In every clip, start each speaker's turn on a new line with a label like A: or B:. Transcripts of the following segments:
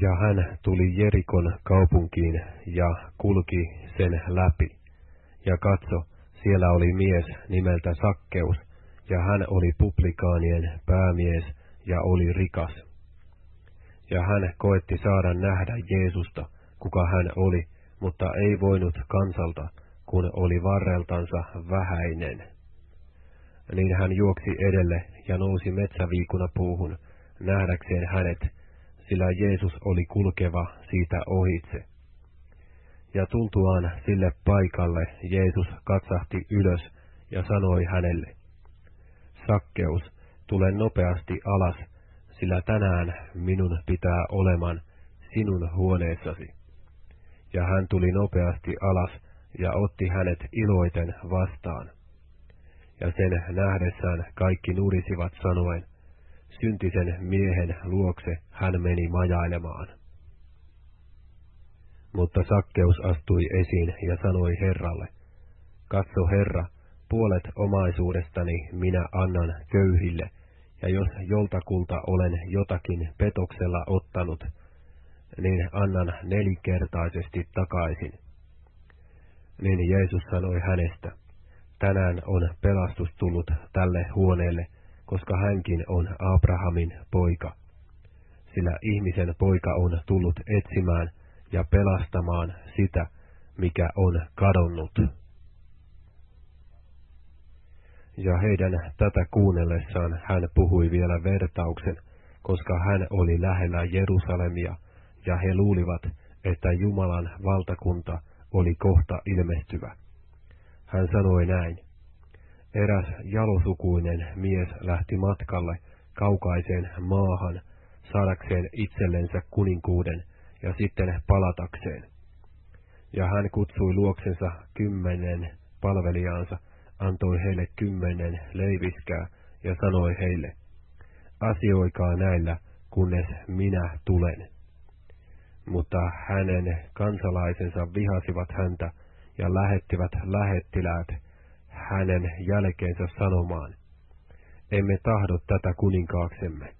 A: Ja hän tuli Jerikon kaupunkiin ja kulki sen läpi. Ja katso, siellä oli mies nimeltä Sakkeus, ja hän oli publikaanien päämies ja oli rikas. Ja hän koetti saada nähdä Jeesusta, kuka hän oli, mutta ei voinut kansalta, kun oli varreltansa vähäinen. Niin hän juoksi edelle ja nousi metsäviikuna puuhun, nähdäkseen hänet, sillä Jeesus oli kulkeva siitä ohitse. Ja tultuaan sille paikalle Jeesus katsahti ylös ja sanoi hänelle, Sakkeus, tule nopeasti alas, sillä tänään minun pitää oleman sinun huoneessasi. Ja hän tuli nopeasti alas ja otti hänet iloiten vastaan. Ja sen nähdessään kaikki nurisivat sanoen, syntisen miehen luokse hän meni majailemaan. Mutta Sakkeus astui esiin ja sanoi Herralle, Katso Herra, puolet omaisuudestani minä annan köyhille, ja jos joltakulta olen jotakin petoksella ottanut, niin annan nelikertaisesti takaisin. Niin Jeesus sanoi hänestä, tänään on pelastus tullut tälle huoneelle, koska hänkin on Abrahamin poika. Sillä ihmisen poika on tullut etsimään ja pelastamaan sitä, mikä on kadonnut. Ja heidän tätä kuunnellessaan hän puhui vielä vertauksen, koska hän oli lähellä Jerusalemia, ja he luulivat, että Jumalan valtakunta oli kohta ilmestyvä. Hän sanoi näin. Eräs jalosukuinen mies lähti matkalle kaukaiseen maahan saadakseen itsellensä kuninkuuden ja sitten palatakseen. Ja hän kutsui luoksensa kymmenen palvelijaansa, antoi heille kymmenen leiviskää ja sanoi heille, asioikaa näillä, kunnes minä tulen. Mutta hänen kansalaisensa vihasivat häntä ja lähettivät lähettiläät hänen jälkeensä sanomaan, emme tahdo tätä kuninkaaksemme.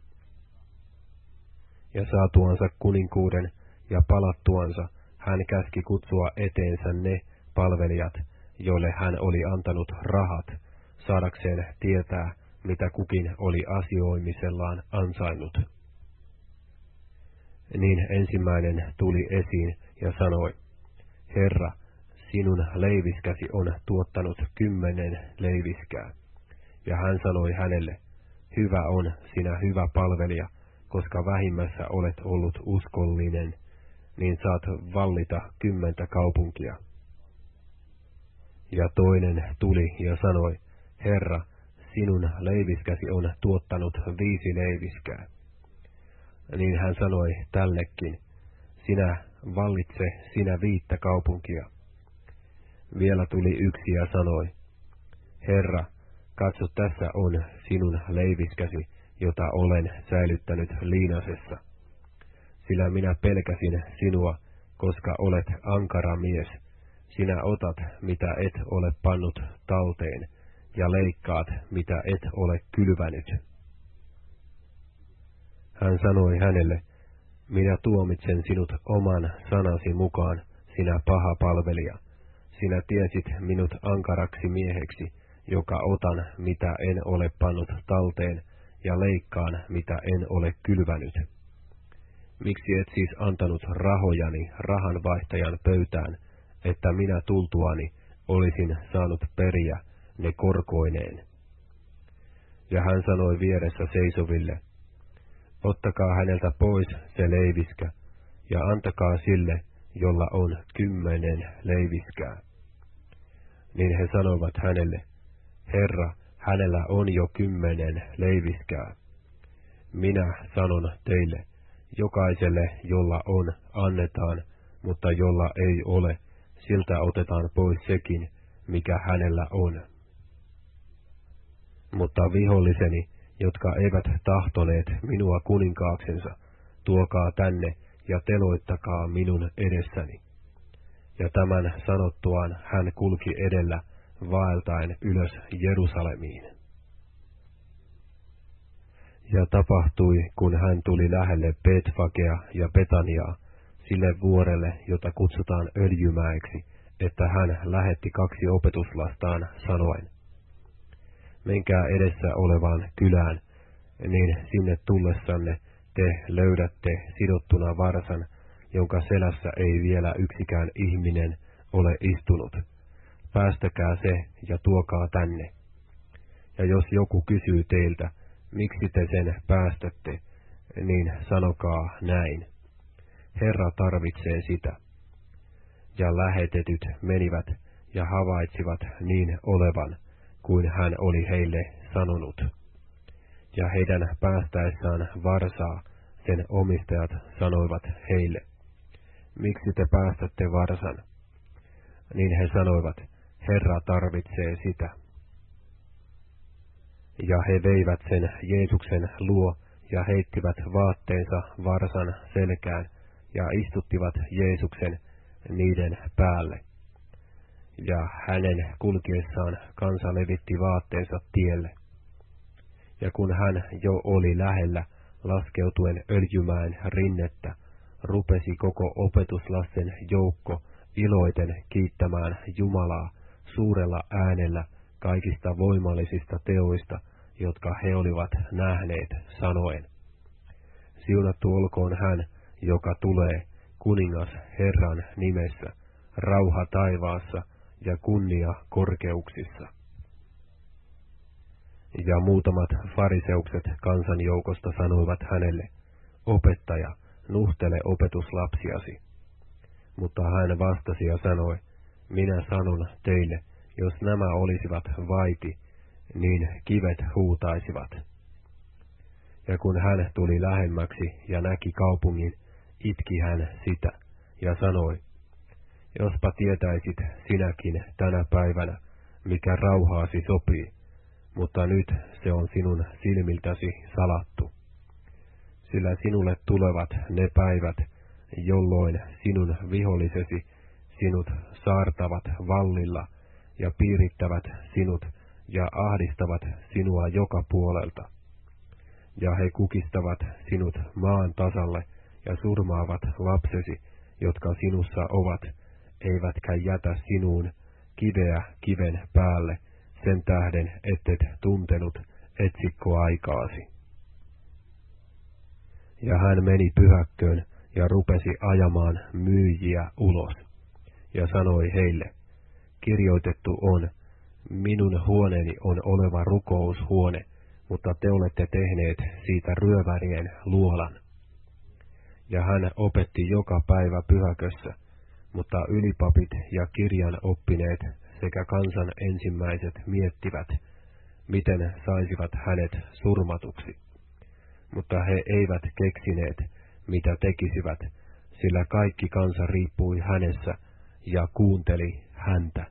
A: Ja saatuansa kuninkuuden ja palattuansa, hän käski kutsua eteensä ne palvelijat, joille hän oli antanut rahat, saadakseen tietää, mitä kukin oli asioimisellaan ansainnut. Niin ensimmäinen tuli esiin ja sanoi, Herra, sinun leiviskäsi on tuottanut kymmenen leiviskää. Ja hän sanoi hänelle, hyvä on sinä hyvä palvelija, koska vähimmässä olet ollut uskollinen, niin saat vallita kymmentä kaupunkia. Ja toinen tuli ja sanoi, Herra, sinun leiviskäsi on tuottanut viisi leiviskää. Niin hän sanoi tällekin, sinä vallitse sinä viittä kaupunkia. Vielä tuli yksi ja sanoi, Herra, katso tässä on sinun leiviskäsi, jota olen säilyttänyt liinasessa. Sillä minä pelkäsin sinua, koska olet ankara mies. Sinä otat, mitä et ole pannut talteen, ja leikkaat, mitä et ole kylvänyt. Hän sanoi hänelle, minä tuomitsen sinut oman sanasi mukaan, sinä paha palvelija sinä tiesit minut ankaraksi mieheksi, joka otan, mitä en ole pannut talteen, ja leikkaan, mitä en ole kylvänyt. Miksi et siis antanut rahojani rahanvaihtajan pöytään, että minä tultuani olisin saanut periä ne korkoineen? Ja hän sanoi vieressä seisoville, ottakaa häneltä pois se leiviskä, ja antakaa sille, jolla on kymmenen leiviskää niin he sanoivat hänelle, Herra, hänellä on jo kymmenen leiviskää. Minä sanon teille, jokaiselle, jolla on, annetaan, mutta jolla ei ole, siltä otetaan pois sekin, mikä hänellä on. Mutta viholliseni, jotka eivät tahtoneet minua kuninkaaksensa, tuokaa tänne ja teloittakaa minun edessäni ja tämän sanottuaan hän kulki edellä vaeltaen ylös Jerusalemiin. Ja tapahtui, kun hän tuli lähelle Betfagea ja Betaniaa, sille vuorelle, jota kutsutaan öljymäeksi, että hän lähetti kaksi opetuslastaan sanoen, menkää edessä olevaan kylään, niin sinne tullessanne te löydätte sidottuna varsan, jonka selässä ei vielä yksikään ihminen ole istunut. Päästäkää se ja tuokaa tänne. Ja jos joku kysyy teiltä, miksi te sen päästätte, niin sanokaa näin. Herra tarvitsee sitä. Ja lähetetyt menivät ja havaitsivat niin olevan, kuin hän oli heille sanonut. Ja heidän päästäessään varsaa sen omistajat sanoivat heille, miksi te päästätte varsan? Niin he sanoivat, Herra tarvitsee sitä. Ja he veivät sen Jeesuksen luo ja heittivät vaatteensa varsan selkään ja istuttivat Jeesuksen niiden päälle. Ja hänen kulkiessaan kansa levitti vaatteensa tielle. Ja kun hän jo oli lähellä, laskeutuen öljymään rinnettä, rupesi koko opetuslasten joukko iloiten kiittämään Jumalaa suurella äänellä kaikista voimallisista teoista, jotka he olivat nähneet, sanoen. Siunattu olkoon hän, joka tulee, kuningas Herran nimessä, rauha taivaassa ja kunnia korkeuksissa. Ja muutamat fariseukset kansanjoukosta sanoivat hänelle, opettaja, nuhtele opetuslapsiasi. Mutta hän vastasi ja sanoi, minä sanon teille, jos nämä olisivat vaiti, niin kivet huutaisivat. Ja kun hän tuli lähemmäksi ja näki kaupungin, itki hän sitä ja sanoi, jospa tietäisit sinäkin tänä päivänä, mikä rauhaasi sopii, mutta nyt se on sinun silmiltäsi salattu. Sillä sinulle tulevat ne päivät, jolloin sinun vihollisesi sinut saartavat vallilla ja piirittävät sinut ja ahdistavat sinua joka puolelta. Ja he kukistavat sinut maan tasalle ja surmaavat lapsesi, jotka sinussa ovat, eivätkä jätä sinuun kiveä kiven päälle, sen tähden ettet tuntenut etsikkoaikaasi. Ja hän meni pyhäkköön ja rupesi ajamaan myyjiä ulos, ja sanoi heille, kirjoitettu on, minun huoneeni on oleva rukoushuone, mutta te olette tehneet siitä ryövärien luolan. Ja hän opetti joka päivä pyhäkössä, mutta ylipapit ja kirjan oppineet sekä kansan ensimmäiset miettivät, miten saisivat hänet surmatuksi. Mutta he eivät keksineet, mitä tekisivät, sillä kaikki kansa riippui hänessä ja kuunteli häntä.